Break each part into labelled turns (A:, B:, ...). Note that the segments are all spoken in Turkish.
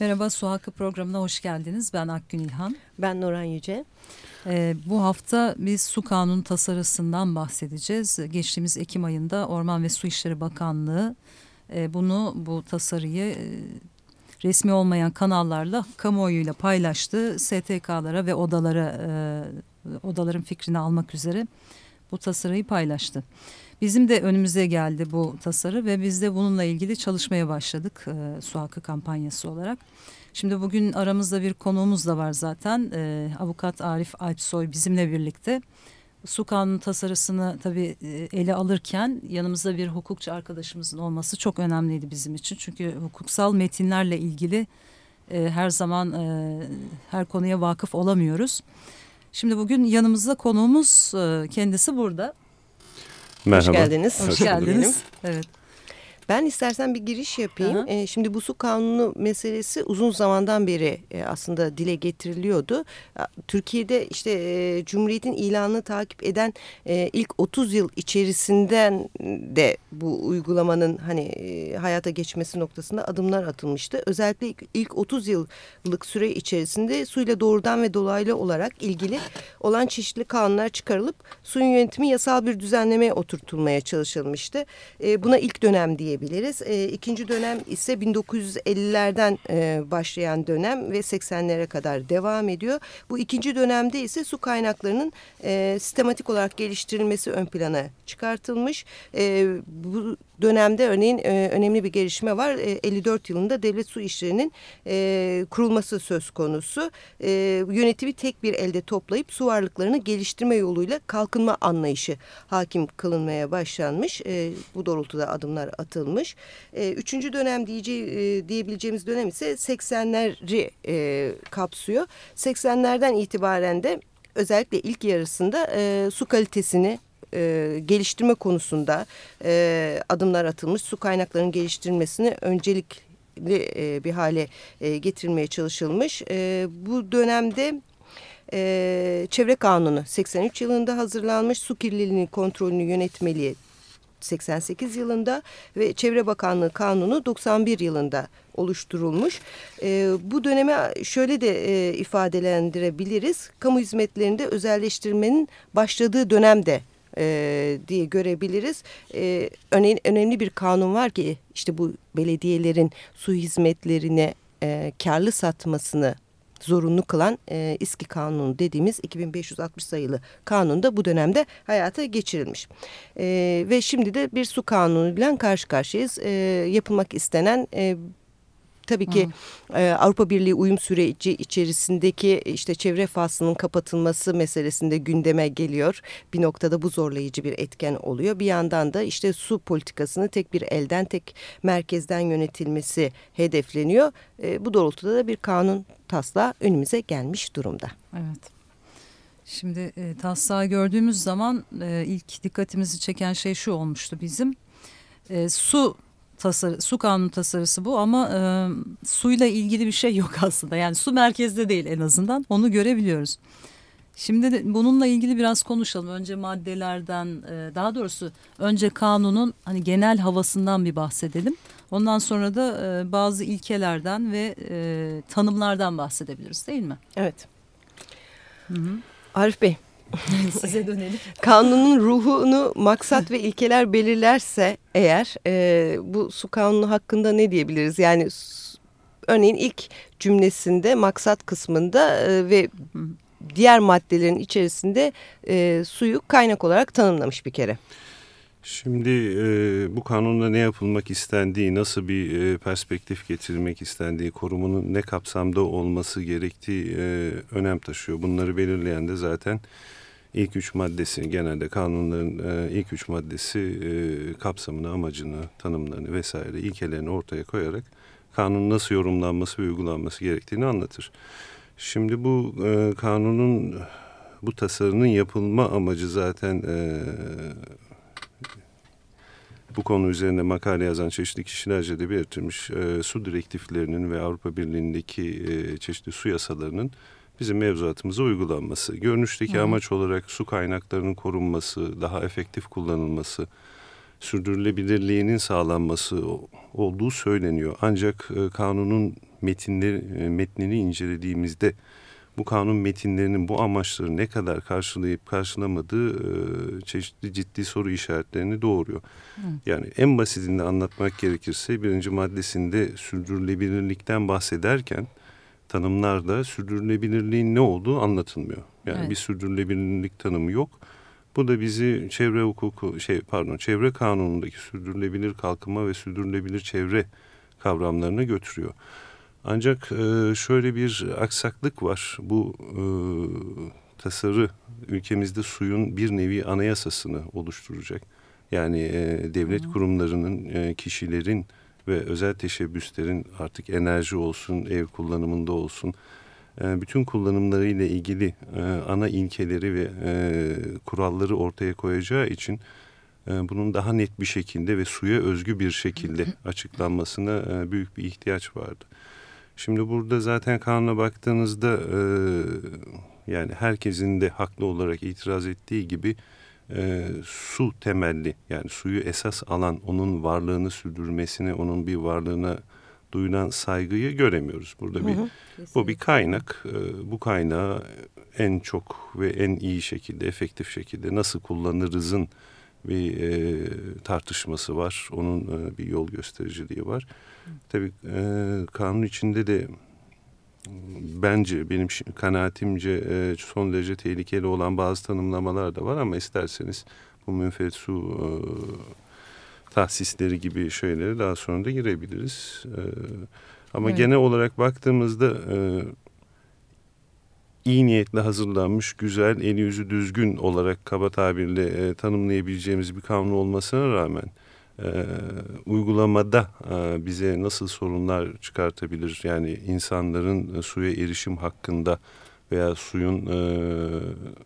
A: Merhaba Su Hakkı programına hoş geldiniz. Ben Akgün İlhan.
B: Ben Noran Yüce.
A: Ee, bu hafta biz su kanunu tasarısından bahsedeceğiz. Geçtiğimiz Ekim ayında Orman ve Su İşleri Bakanlığı e, bunu bu tasarıyı e, resmi olmayan kanallarla kamuoyuyla paylaştı. STK'lara ve odalara e, odaların fikrini almak üzere bu tasarıyı paylaştı. Bizim de önümüze geldi bu tasarı ve biz de bununla ilgili çalışmaya başladık e, su hakkı kampanyası olarak. Şimdi bugün aramızda bir konuğumuz da var zaten. E, Avukat Arif Alpsoy bizimle birlikte. Su kanunu tasarısını tabii e, ele alırken yanımızda bir hukukçu arkadaşımızın olması çok önemliydi bizim için. Çünkü hukuksal metinlerle ilgili e, her zaman e, her konuya vakıf olamıyoruz. Şimdi bugün yanımızda konuğumuz e, kendisi burada.
B: Merhaba. Hoş geldiniz.
A: Hoş, Hoş geldiniz. Evet.
B: Ben istersen bir giriş yapayım. E, şimdi bu su kanunu meselesi uzun zamandan beri e, aslında dile getiriliyordu. Türkiye'de işte e, Cumhuriyet'in ilanını takip eden e, ilk 30 yıl içerisinden de bu uygulamanın hani e, hayata geçmesi noktasında adımlar atılmıştı. Özellikle ilk, ilk 30 yıllık süre içerisinde suyla doğrudan ve dolaylı olarak ilgili olan çeşitli kanunlar çıkarılıp suyun yönetimi yasal bir düzenlemeye oturtulmaya çalışılmıştı. E, buna ilk dönem diye diyebiliriz. E, ikinci dönem ise 1950'lerden e, başlayan dönem ve 80'lere kadar devam ediyor. Bu ikinci dönemde ise su kaynaklarının e, sistematik olarak geliştirilmesi ön plana çıkartılmış. E, bu dönemde örneğin e, önemli bir gelişme var. E, 54 yılında devlet su işlerinin e, kurulması söz konusu. E, yönetimi tek bir elde toplayıp su varlıklarını geliştirme yoluyla kalkınma anlayışı hakim kılınmaya başlanmış. E, bu doğrultuda adımlar atılmış. E, üçüncü dönem diyeceği, e, diyebileceğimiz dönem ise 80'leri e, kapsıyor. 80'lerden itibaren de özellikle ilk yarısında e, su kalitesini e, geliştirme konusunda e, adımlar atılmış. Su kaynaklarının geliştirilmesini öncelikli e, bir hale e, getirilmeye çalışılmış. E, bu dönemde Çevre Kanunu 83 yılında hazırlanmış. Su kirliliğinin kontrolünü yönetmeliği 88 yılında ve Çevre Bakanlığı Kanunu 91 yılında oluşturulmuş. E, bu döneme şöyle de e, ifadelendirebiliriz. Kamu hizmetlerinde özelleştirmenin başladığı dönemde e, diye görebiliriz. E, örneğin önemli bir kanun var ki işte bu belediyelerin su hizmetlerine e, karlı satmasını zorunlu kılan e, İSKİ Kanunu dediğimiz 2560 sayılı kanun da bu dönemde hayata geçirilmiş. E, ve şimdi de bir su kanunuyla karşı karşıyayız. E, yapılmak istenen e, Tabii ki e, Avrupa Birliği uyum süreci içerisindeki işte çevre faslının kapatılması meselesinde gündeme geliyor. Bir noktada bu zorlayıcı bir etken oluyor. Bir yandan da işte su politikasını tek bir elden tek merkezden yönetilmesi hedefleniyor. E, bu doğrultuda da bir kanun taslağı önümüze gelmiş durumda.
A: Evet. Şimdi e, taslağı gördüğümüz zaman e, ilk dikkatimizi çeken şey şu olmuştu bizim. E, su tasarı, su kanunu tasarısı bu ama e, suyla ilgili bir şey yok aslında. Yani su merkezde değil en azından onu görebiliyoruz. Şimdi de bununla ilgili biraz konuşalım. Önce maddelerden e, daha doğrusu önce kanunun hani genel havasından bir bahsedelim. Ondan sonra da e, bazı ilkelerden ve e, tanımlardan bahsedebiliriz değil mi?
B: Evet. Hı -hı. Arif Bey
A: Size dönelim.
B: Kanunun ruhunu maksat ve ilkeler belirlerse eğer e, bu su kanunu hakkında ne diyebiliriz? Yani örneğin ilk cümlesinde maksat kısmında e, ve diğer maddelerin içerisinde e, suyu kaynak olarak tanımlamış bir kere.
C: Şimdi e, bu kanunda ne yapılmak istendiği, nasıl bir e, perspektif getirilmek istendiği, korumunun ne kapsamda olması gerektiği e, önem taşıyor. Bunları belirleyen de zaten ilk üç maddesi genelde kanunların e, ilk üç maddesi e, kapsamını, amacını, tanımlarını vesaire ilkelerini ortaya koyarak kanunun nasıl yorumlanması ve uygulanması gerektiğini anlatır. Şimdi bu e, kanunun bu tasarının yapılma amacı zaten e, bu konu üzerine makale yazan çeşitli kişilerce de belirtilmiş e, su direktiflerinin ve Avrupa Birliği'ndeki e, çeşitli su yasalarının bizim mevzuatımıza uygulanması. Görünüşteki Hı. amaç olarak su kaynaklarının korunması, daha efektif kullanılması, sürdürülebilirliğinin sağlanması olduğu söyleniyor. Ancak e, kanunun metinleri, metnini incelediğimizde bu kanun metinlerinin bu amaçları ne kadar karşılayıp karşılamadığı e, çeşitli ciddi soru işaretlerini doğuruyor. Hı. Yani en basitinde anlatmak gerekirse birinci maddesinde sürdürülebilirlikten bahsederken tanımlarda sürdürülebilirliğin ne olduğu anlatılmıyor. Yani evet. bir sürdürülebilirlik tanımı yok. Bu da bizi çevre hukuku şey pardon çevre kanunundaki sürdürülebilir kalkınma ve sürdürülebilir çevre kavramlarına götürüyor. Ancak e, şöyle bir aksaklık var. Bu e, tasarı ülkemizde suyun bir nevi anayasasını oluşturacak. Yani e, devlet kurumlarının, kişilerin ve özel teşebbüslerin artık enerji olsun, ev kullanımında olsun, bütün kullanımlarıyla ilgili ana ilkeleri ve kuralları ortaya koyacağı için bunun daha net bir şekilde ve suya özgü bir şekilde açıklanmasına büyük bir ihtiyaç vardı. Şimdi burada zaten kanuna baktığınızda e, yani herkesin de haklı olarak itiraz ettiği gibi e, su temelli yani suyu esas alan onun varlığını sürdürmesini onun bir varlığına duyulan saygıyı göremiyoruz. Burada bir hı hı, bu bir kaynak. E, bu kaynağı en çok ve en iyi şekilde efektif şekilde nasıl kullanırızın bir e, tartışması var. Onun e, bir yol göstericiliği var. Tabii e, kanun içinde de bence benim kanaatimce e, son derece tehlikeli olan bazı tanımlamalar da var ama isterseniz bu münferit su e, tahsisleri gibi şeylere daha sonra da girebiliriz. E, ama evet. genel olarak baktığımızda e, iyi niyetle hazırlanmış, güzel, eli yüzü düzgün olarak kaba tabirle e, tanımlayabileceğimiz bir kanun olmasına rağmen e, uygulamada e, bize nasıl sorunlar çıkartabilir? Yani insanların e, suya erişim hakkında veya suyun e,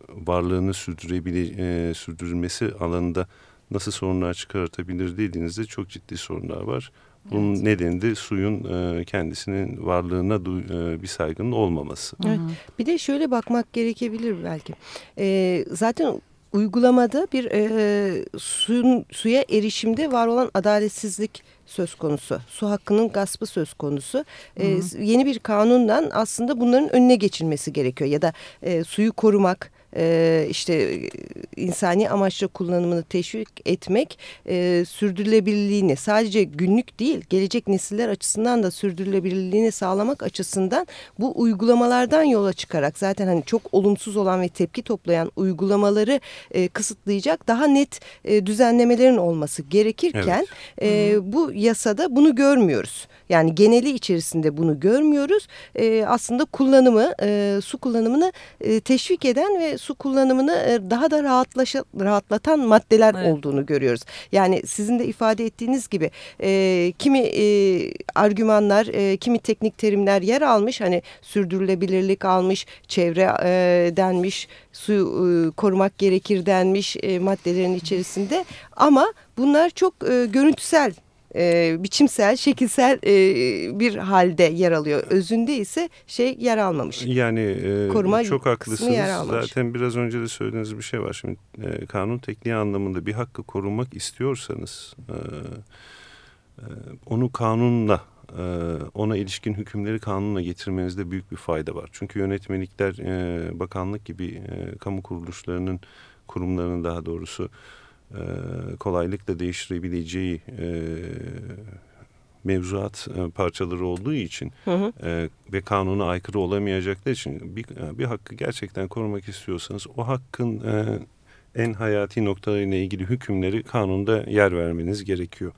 C: varlığını sürdürebilir, e, sürdürülmesi alanında nasıl sorunlar çıkartabilir dediğinizde çok ciddi sorunlar var. Bunun evet. nedeni de suyun e, kendisinin varlığına e, bir saygının olmaması.
B: Evet. Bir de şöyle bakmak gerekebilir belki. E, zaten uygulamada bir e, suyun, suya erişimde var olan adaletsizlik söz konusu. Su hakkının gaspı söz konusu. E, yeni bir kanundan aslında bunların önüne geçilmesi gerekiyor. Ya da e, suyu korumak e, işte insani amaçla kullanımını teşvik etmek e, sürdürülebilirliğini sadece günlük değil gelecek nesiller açısından da sürdürülebilirliğini sağlamak açısından bu uygulamalardan yola çıkarak zaten hani çok olumsuz olan ve tepki toplayan uygulamaları e, kısıtlayacak daha net e, düzenlemelerin olması gerekirken evet. e, bu yasada bunu görmüyoruz. Yani geneli içerisinde bunu görmüyoruz. E, aslında kullanımı, e, su kullanımını e, teşvik eden ve su kullanımını e, daha da rahatlaşa, rahatlatan maddeler evet. olduğunu görüyoruz. Yani sizin de ifade ettiğiniz gibi e, kimi e, argümanlar, e, kimi teknik terimler yer almış. Hani sürdürülebilirlik almış, çevre e, denmiş, suyu e, korumak gerekir denmiş e, maddelerin içerisinde. Ama bunlar çok e, görüntüsel e, biçimsel, şekilsel e, bir halde yer alıyor. Özünde ise şey yer almamış.
C: Yani e, Koruma çok haklısınız. Yer almamış. Zaten biraz önce de söylediğiniz bir şey var. Şimdi e, kanun tekniği anlamında bir hakkı korumak istiyorsanız e, e, onu kanunla e, ona ilişkin hükümleri kanunla getirmenizde büyük bir fayda var. Çünkü yönetmelikler, e, bakanlık gibi e, kamu kuruluşlarının, kurumlarının daha doğrusu e, kolaylıkla değiştirebileceği e, mevzuat e, parçaları olduğu için hı hı. E, ve kanuna aykırı olamayacakları için bir, bir hakkı gerçekten korumak istiyorsanız o hakkın e, en hayati noktalarıyla ilgili hükümleri kanunda yer vermeniz gerekiyor.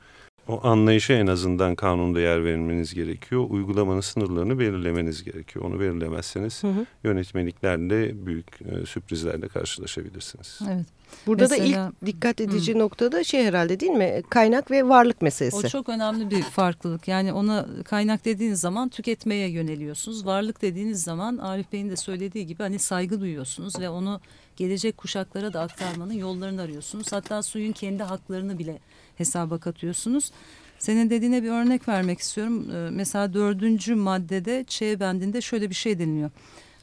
C: O anlayışa en azından kanunda yer vermeniz gerekiyor. Uygulamanın sınırlarını belirlemeniz gerekiyor. Onu belirlemezseniz hı hı. yönetmeliklerle büyük e, sürprizlerle karşılaşabilirsiniz.
A: Evet.
B: Burada Mesela, da ilk dikkat edici hı. nokta da şey herhalde değil mi? Kaynak ve varlık meselesi.
A: O çok önemli bir farklılık. Yani ona kaynak dediğiniz zaman tüketmeye yöneliyorsunuz. Varlık dediğiniz zaman Arif Bey'in de söylediği gibi hani saygı duyuyorsunuz ve onu gelecek kuşaklara da aktarmanın yollarını arıyorsunuz. Hatta suyun kendi haklarını bile hesaba katıyorsunuz. Senin dediğine bir örnek vermek istiyorum. Ee, mesela dördüncü maddede Ç bendinde şöyle bir şey deniliyor.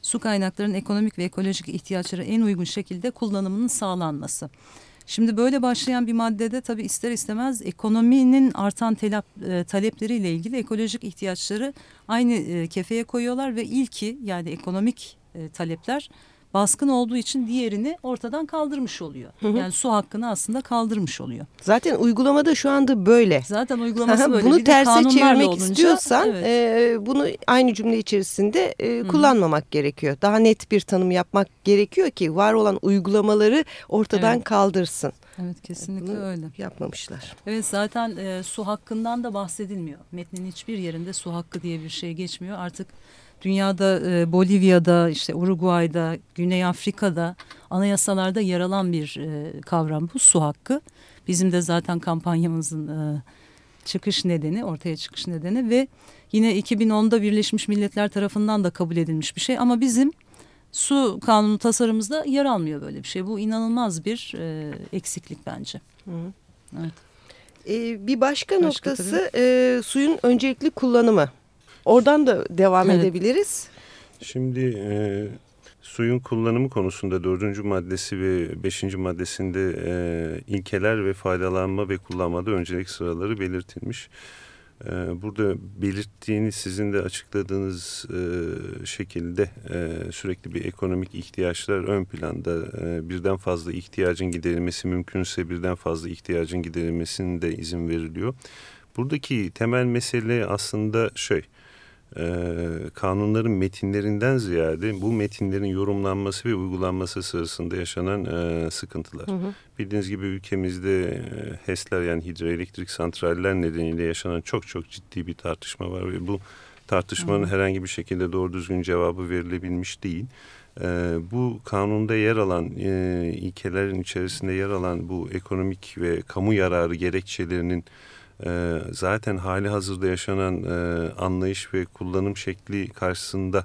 A: Su kaynaklarının ekonomik ve ekolojik ihtiyaçlara en uygun şekilde kullanımının sağlanması. Şimdi böyle başlayan bir maddede tabii ister istemez ekonominin artan telap, e, talepleriyle ilgili ekolojik ihtiyaçları aynı e, kefeye koyuyorlar ve ilki yani ekonomik e, talepler baskın olduğu için diğerini ortadan kaldırmış oluyor. Hı hı. Yani su hakkını aslında kaldırmış oluyor.
B: Zaten uygulamada şu anda böyle.
A: Zaten uygulaması böyle.
B: Bunu terse çevirmek olunca, istiyorsan evet. e, bunu aynı cümle içerisinde e, kullanmamak hı. gerekiyor. Daha net bir tanım yapmak gerekiyor ki var olan uygulamaları ortadan evet. kaldırsın.
A: Evet kesinlikle Bunu öyle.
B: Yapmamışlar.
A: Evet zaten e, su hakkından da bahsedilmiyor. Metnin hiçbir yerinde su hakkı diye bir şey geçmiyor. Artık dünyada e, Bolivya'da işte Uruguay'da Güney Afrika'da anayasalarda yer alan bir e, kavram bu su hakkı. Bizim de zaten kampanyamızın e, çıkış nedeni ortaya çıkış nedeni ve yine 2010'da Birleşmiş Milletler tarafından da kabul edilmiş bir şey ama bizim su kanunu tasarımımızda yer almıyor böyle bir şey. Bu inanılmaz bir e, eksiklik bence. Hı -hı.
B: Evet. Ee, bir başka, başka noktası e, suyun öncelikli kullanımı. Oradan da devam evet. edebiliriz.
C: Şimdi e, suyun kullanımı konusunda dördüncü maddesi ve beşinci maddesinde e, ilkeler ve faydalanma ve kullanmada öncelik sıraları belirtilmiş. E, burada belirttiğiniz sizin de açıkladığınız e, şekilde e, sürekli bir ekonomik ihtiyaçlar ön planda e, birden fazla ihtiyacın giderilmesi mümkünse birden fazla ihtiyacın giderilmesine de izin veriliyor. Buradaki temel mesele aslında şey e, kanunların metinlerinden ziyade bu metinlerin yorumlanması ve uygulanması sırasında yaşanan e, sıkıntılar. Hı hı. Bildiğiniz gibi ülkemizde e, HES'ler yani hidroelektrik santraller nedeniyle yaşanan çok çok ciddi bir tartışma var ve bu tartışmanın hı herhangi bir şekilde doğru düzgün cevabı verilebilmiş değil. E, bu kanunda yer alan e, ilkelerin içerisinde yer alan bu ekonomik ve kamu yararı gerekçelerinin e, zaten hali hazırda yaşanan e, anlayış ve kullanım şekli karşısında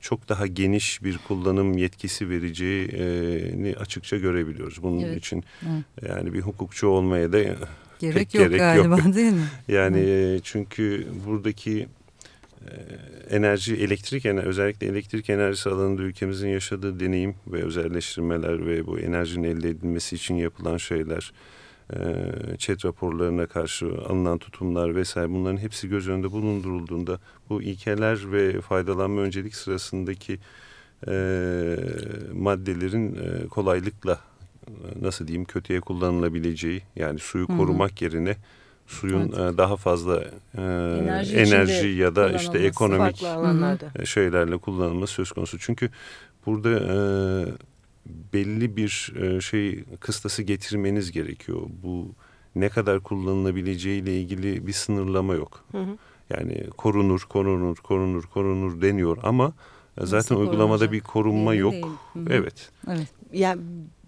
C: çok daha geniş bir kullanım yetkisi vereceğini açıkça görebiliyoruz. Bunun evet. için evet. yani bir hukukçu olmaya da
A: gerek pek yok gerek galiba yok. değil mi?
C: Yani evet. çünkü buradaki e, enerji, elektrik enerji, özellikle elektrik enerjisi alanında ülkemizin yaşadığı deneyim ve özelleştirmeler ve bu enerjinin elde edilmesi için yapılan şeyler ÇED raporlarına karşı alınan tutumlar vesaire bunların hepsi göz önünde bulundurulduğunda bu ilkeler ve faydalanma öncelik sırasındaki e, maddelerin e, kolaylıkla nasıl diyeyim kötüye kullanılabileceği yani suyu Hı -hı. korumak yerine suyun evet. daha fazla e, enerji, enerji ya da işte ekonomik şeylerle kullanılması söz konusu. Çünkü burada e, belli bir e, şey kıstası getirmeniz gerekiyor. Bu ne kadar kullanılabileceği ile ilgili bir sınırlama yok. Hı hı. Yani korunur, korunur, korunur, korunur deniyor ama Nasıl zaten uygulamada bir korunma yok. Hı hı. Evet.
B: Evet. Yani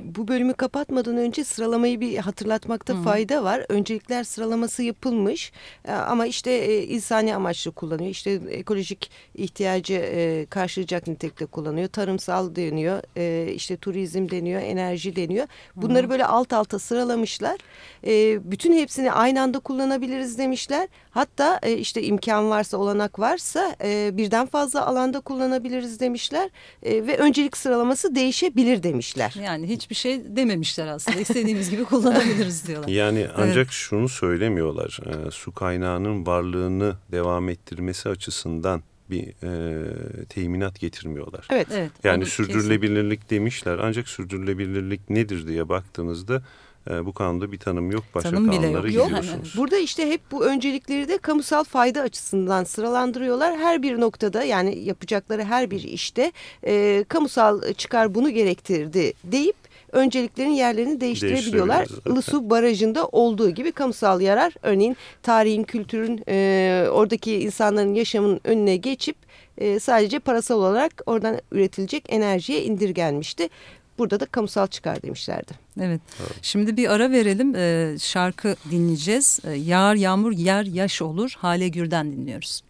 B: bu bölümü kapatmadan önce sıralamayı bir hatırlatmakta Hı. fayda var. Öncelikler sıralaması yapılmış e, ama işte e, insani amaçlı kullanıyor. İşte ekolojik ihtiyacı e, karşılayacak nitelikte kullanıyor. Tarımsal deniyor, işte turizm deniyor, enerji deniyor. Bunları Hı. böyle alt alta sıralamışlar. Bütün hepsini aynı anda kullanabiliriz demişler. Hatta işte imkan varsa, olanak varsa birden fazla alanda kullanabiliriz demişler. Ve öncelik sıralaması değişebilir demişler.
A: Yani hiç hiçbir şey dememişler aslında. İstediğimiz gibi kullanabiliriz diyorlar.
C: Yani ancak evet. şunu söylemiyorlar. E, su kaynağının varlığını devam ettirmesi açısından bir e, teminat getirmiyorlar.
A: Evet. evet
C: yani sürdürülebilirlik kesin. demişler. Ancak sürdürülebilirlik nedir diye baktığınızda e, bu kanunda bir tanım yok. Başka tanım kanunlara bile yok. gidiyorsunuz.
B: Burada işte hep bu öncelikleri de kamusal fayda açısından sıralandırıyorlar. Her bir noktada yani yapacakları her bir işte e, kamusal çıkar bunu gerektirdi deyip önceliklerin yerlerini değiştirebiliyorlar. Ilısu Barajı'nda olduğu gibi kamusal yarar örneğin tarihin, kültürün, e, oradaki insanların yaşamının önüne geçip e, sadece parasal olarak oradan üretilecek enerjiye indirgenmişti. Burada da kamusal çıkar demişlerdi.
A: Evet. evet. Şimdi bir ara verelim. Ee, şarkı dinleyeceğiz. Ee, Yağar yağmur yer yaş olur. Hale Gür'den dinliyoruz.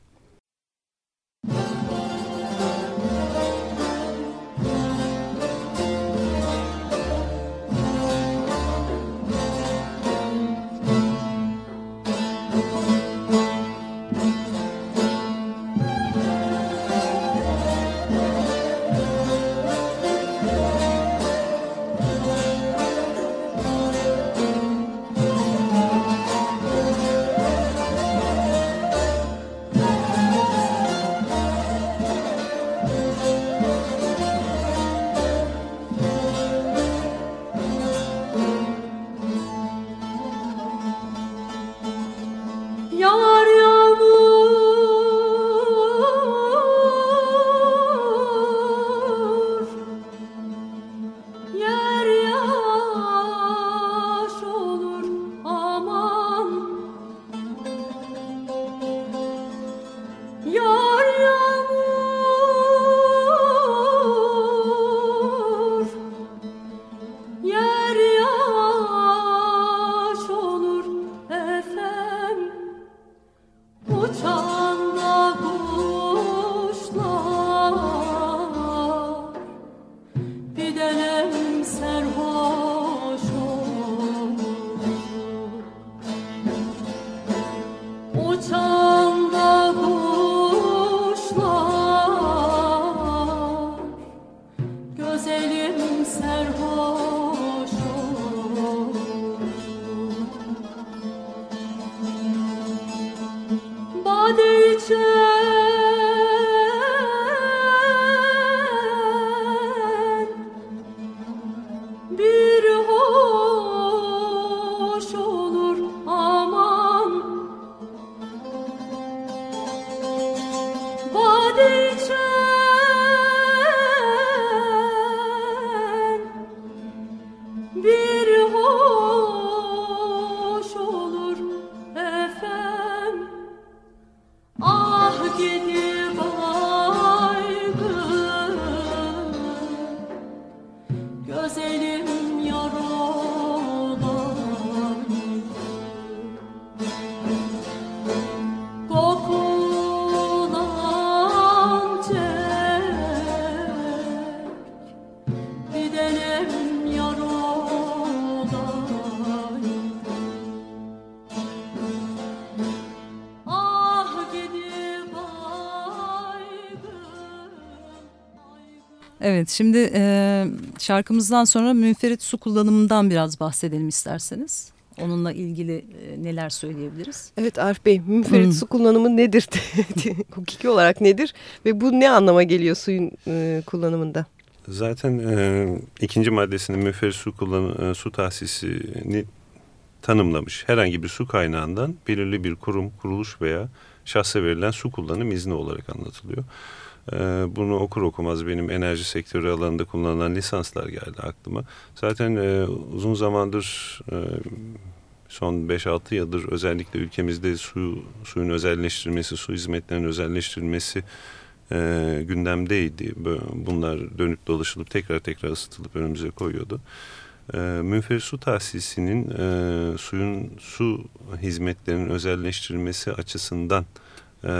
A: Evet şimdi e, şarkımızdan sonra münferit su kullanımından biraz bahsedelim isterseniz. Onunla ilgili e, neler söyleyebiliriz?
B: Evet Arif Bey, münferit hmm. su kullanımı nedir? Hukuki olarak nedir? Ve bu ne anlama geliyor suyun e, kullanımında?
C: Zaten e, ikinci maddesinde münferit su, kullanı, e, su tahsisini tanımlamış. Herhangi bir su kaynağından belirli bir kurum, kuruluş veya şahsa verilen su kullanım izni olarak anlatılıyor. Ee, bunu okur okumaz benim enerji sektörü alanında kullanılan lisanslar geldi aklıma. Zaten e, uzun zamandır e, son 5-6 yıldır özellikle ülkemizde su suyun özelleştirilmesi, su hizmetlerinin özelleştirilmesi e, gündemdeydi. Bunlar dönüp dolaşılıp tekrar tekrar ısıtılıp önümüze koyuyordu. E, su tahsisinin e, suyun su hizmetlerinin özelleştirilmesi açısından e,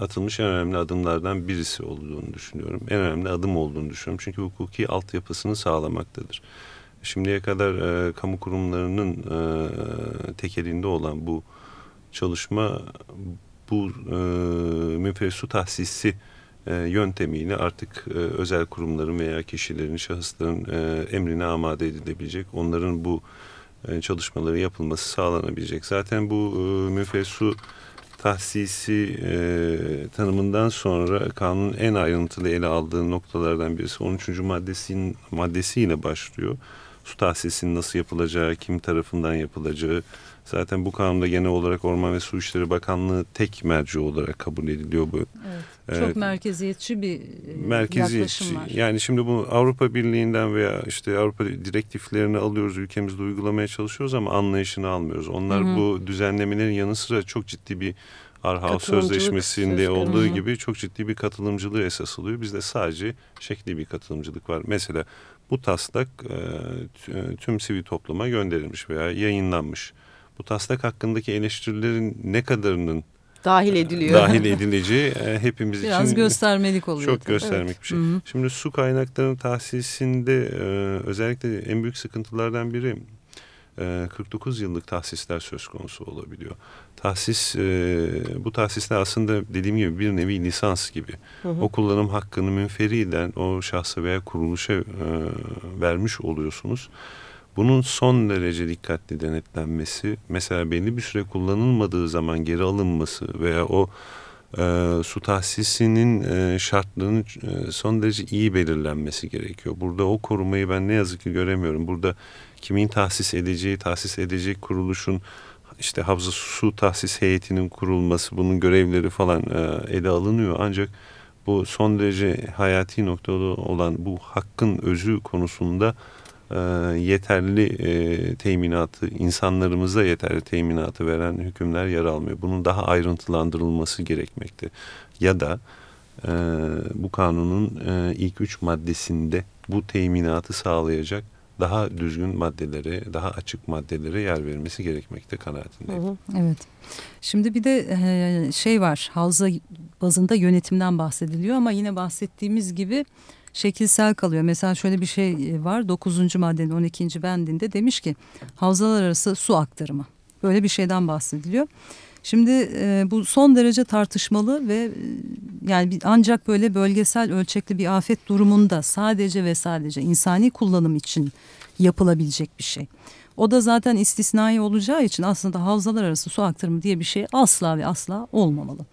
C: atılmış en önemli adımlardan birisi olduğunu düşünüyorum. En önemli adım olduğunu düşünüyorum. Çünkü hukuki altyapısını sağlamaktadır. Şimdiye kadar e, kamu kurumlarının e, tek elinde olan bu çalışma bu e, münferit su tahsisi e, yöntemiyle artık e, özel kurumların veya kişilerin, şahısların e, emrine amade edilebilecek. Onların bu e, çalışmaları yapılması sağlanabilecek. Zaten bu e, münferit su tahsisi e, tanımından sonra kanunun en ayrıntılı ele aldığı noktalardan birisi 13. maddesinin maddesiyle başlıyor. Su tahsisinin nasıl yapılacağı, kim tarafından yapılacağı. Zaten bu kanunda genel olarak Orman ve Su İşleri Bakanlığı tek merci olarak kabul ediliyor bu.
A: Evet. Çok evet. merkeziyetçi bir e, merkeziyetçi. yaklaşım var.
C: Yani şimdi bu Avrupa Birliği'nden veya işte Avrupa direktiflerini alıyoruz, ülkemizde uygulamaya çalışıyoruz ama anlayışını almıyoruz. Onlar Hı -hı. bu düzenlemelerin yanı sıra çok ciddi bir Arhaus Sözleşmesi'nde söz olduğu gibi çok ciddi bir katılımcılığı esas alıyor. Bizde sadece şekli bir katılımcılık var. Mesela bu taslak e, tüm sivil topluma gönderilmiş veya yayınlanmış. Bu taslak hakkındaki eleştirilerin ne kadarının
B: dahil ediliyor.
C: Dahil edileceği e, hepimiz
A: Biraz için
C: Biraz
A: göstermelik oluyor.
C: Çok tabii. göstermek evet. bir şey. Hı -hı. Şimdi su kaynaklarının tahsisinde e, özellikle en büyük sıkıntılardan biri 49 e, yıllık tahsisler söz konusu olabiliyor. Tahsis bu tahsisler aslında dediğim gibi bir nevi lisans gibi. Hı hı. O kullanım hakkını münferiden o şahsa veya kuruluşa vermiş oluyorsunuz. Bunun son derece dikkatli denetlenmesi, mesela belli bir süre kullanılmadığı zaman geri alınması veya o e, su tahsisinin e, şartlarının e, son derece iyi belirlenmesi gerekiyor. Burada o korumayı ben ne yazık ki göremiyorum. Burada kimin tahsis edeceği, tahsis edecek kuruluşun işte havza su tahsis heyetinin kurulması, bunun görevleri falan e, ele alınıyor. Ancak bu son derece hayati noktada olan bu hakkın özü konusunda e, yeterli e, teminatı, insanlarımıza yeterli teminatı veren hükümler yer almıyor. Bunun daha ayrıntılandırılması gerekmekte. Ya da e, bu kanunun e, ilk üç maddesinde bu teminatı sağlayacak daha düzgün maddelere, daha açık maddelere yer verilmesi gerekmekte kanaatindeyim.
A: Evet. Şimdi bir de e, şey var, havza bazında yönetimden bahsediliyor ama yine bahsettiğimiz gibi şekilsel kalıyor. Mesela şöyle bir şey e, var 9. maddenin 12. bendinde demiş ki havzalar arası su aktarımı. Böyle bir şeyden bahsediliyor. Şimdi e, bu son derece tartışmalı ve e, yani ancak böyle bölgesel ölçekli bir afet durumunda sadece ve sadece insani kullanım için yapılabilecek bir şey. O da zaten istisnai olacağı için aslında havzalar arası su aktarımı diye bir şey asla ve asla olmamalı.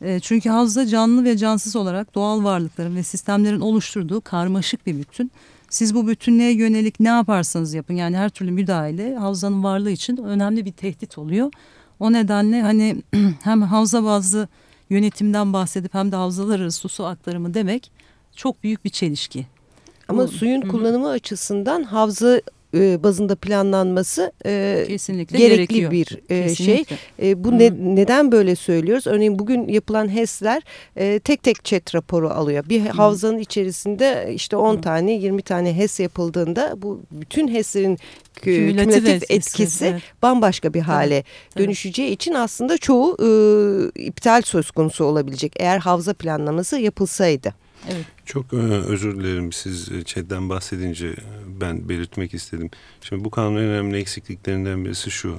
A: E, çünkü havza canlı ve cansız olarak doğal varlıkların ve sistemlerin oluşturduğu karmaşık bir bütün. Siz bu bütünlüğe yönelik ne yaparsanız yapın yani her türlü müdahale havzanın varlığı için önemli bir tehdit oluyor. O nedenle hani hem havza bazlı yönetimden bahsedip hem de havzalar arası su aktarımı demek çok büyük bir çelişki.
B: Ama Bu, suyun hı. kullanımı açısından havza e, bazında planlanması e, Kesinlikle gerekli gerekiyor. bir e, şey. E, bu ne, neden böyle söylüyoruz? Örneğin bugün yapılan HES'ler e, tek tek chat raporu alıyor. Bir Hı. havzanın içerisinde işte 10 tane 20 tane HES yapıldığında bu bütün HES'lerin kümülatif, kümülatif etkisi evet. bambaşka bir hale evet. dönüşeceği için aslında çoğu e, iptal söz konusu olabilecek eğer havza planlaması yapılsaydı.
C: Evet. Çok özür dilerim siz ÇED'den bahsedince ben belirtmek istedim. Şimdi bu kanunun önemli eksikliklerinden birisi şu.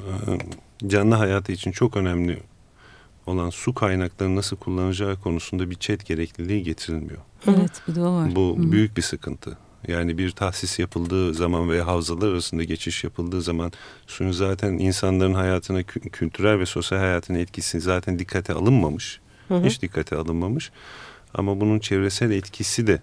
C: Canlı hayatı için çok önemli olan su kaynaklarını nasıl kullanacağı konusunda bir çet gerekliliği getirilmiyor.
A: Evet bir de o var.
C: Bu Hı. büyük bir sıkıntı. Yani bir tahsis yapıldığı zaman veya havzalar arasında geçiş yapıldığı zaman suyun zaten insanların hayatına, kültürel ve sosyal hayatına etkisi zaten dikkate alınmamış. Hı hı. Hiç dikkate alınmamış. Ama bunun çevresel etkisi de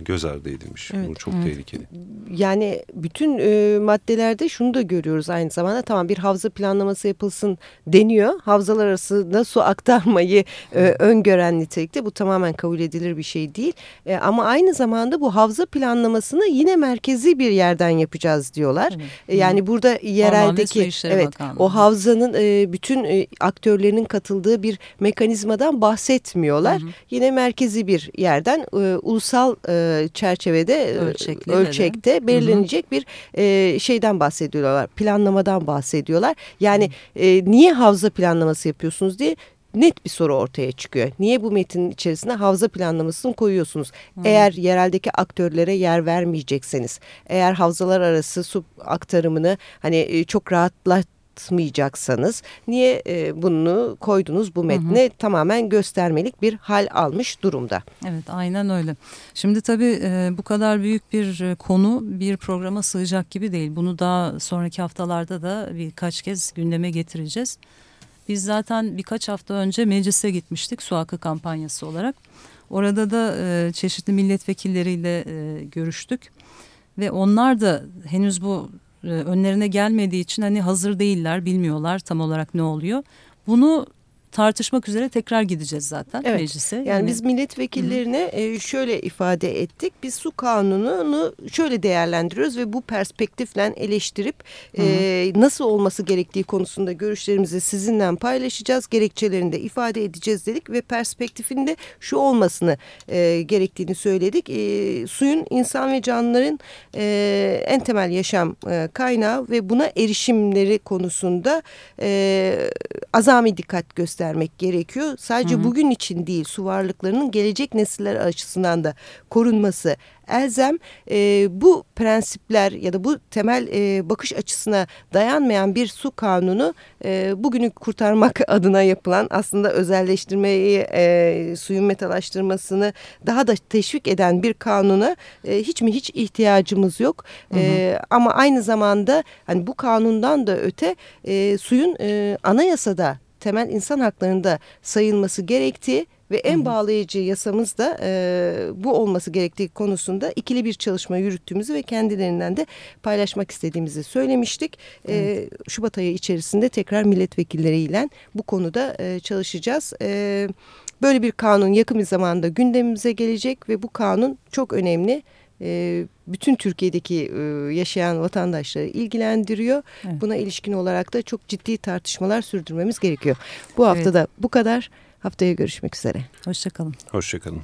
C: göz ardı edilmiş. Evet. Bu çok evet. tehlikeli.
B: Yani bütün e, maddelerde şunu da görüyoruz aynı zamanda. Tamam bir havza planlaması yapılsın deniyor. Havzalar arasında su aktarmayı e, öngören nitelikte. Bu tamamen kabul edilir bir şey değil. E, ama aynı zamanda bu havza planlamasını yine merkezi bir yerden yapacağız diyorlar. Evet. E, yani burada yereldeki evet o havzanın e, bütün e, aktörlerinin katıldığı bir mekanizmadan bahsetmiyorlar. Hı hı. Yine merkezi bir yerden e, ulusal e, çerçevede e, Ölçekli ölçekte belirlenecek bir e, şeyden bahsediyorlar. Planlamadan bahsediyorlar. Yani e, niye havza planlaması yapıyorsunuz diye net bir soru ortaya çıkıyor. Niye bu metinin içerisine havza planlamasını koyuyorsunuz? Hmm. Eğer yereldeki aktörlere yer vermeyecekseniz, eğer havzalar arası su aktarımını hani e, çok rahatlat atmayacaksanız niye e, bunu koydunuz bu metne hı hı. tamamen göstermelik bir hal almış durumda.
A: Evet aynen öyle. Şimdi tabii e, bu kadar büyük bir e, konu bir programa sığacak gibi değil. Bunu daha sonraki haftalarda da birkaç kez gündeme getireceğiz. Biz zaten birkaç hafta önce meclise gitmiştik su hakkı kampanyası olarak. Orada da e, çeşitli milletvekilleriyle e, görüştük ve onlar da henüz bu önlerine gelmediği için hani hazır değiller, bilmiyorlar tam olarak ne oluyor. Bunu tartışmak üzere tekrar gideceğiz zaten evet. meclise.
B: Yani, yani biz milletvekillerine Hı. şöyle ifade ettik. Biz su kanununu şöyle değerlendiriyoruz ve bu perspektifle eleştirip Hı. e, nasıl olması gerektiği konusunda görüşlerimizi sizinle paylaşacağız. Gerekçelerini de ifade edeceğiz dedik ve perspektifinde şu olmasını e, gerektiğini söyledik. E, suyun insan ve canlıların e, en temel yaşam e, kaynağı ve buna erişimleri konusunda e, azami dikkat göster göstermek gerekiyor. Sadece hı hı. bugün için değil su varlıklarının gelecek nesiller açısından da korunması elzem. E, bu prensipler ya da bu temel e, bakış açısına dayanmayan bir su kanunu e, bugünü kurtarmak adına yapılan aslında özelleştirmeyi e, suyun metalaştırmasını daha da teşvik eden bir kanuna e, hiç mi hiç ihtiyacımız yok. Hı hı. E, ama aynı zamanda hani bu kanundan da öte e, suyun e, anayasada temel insan haklarında sayılması gerektiği ve en bağlayıcı yasamız da e, bu olması gerektiği konusunda ikili bir çalışma yürüttüğümüzü ve kendilerinden de paylaşmak istediğimizi söylemiştik. E, evet. E, Şubat ayı içerisinde tekrar milletvekilleriyle bu konuda e, çalışacağız. E, böyle bir kanun yakın bir zamanda gündemimize gelecek ve bu kanun çok önemli e, bütün Türkiye'deki e, yaşayan vatandaşları ilgilendiriyor. Evet. Buna ilişkin olarak da çok ciddi tartışmalar sürdürmemiz gerekiyor. Bu hafta evet. da bu kadar. Haftaya görüşmek üzere.
A: Hoşçakalın.
C: Hoşçakalın.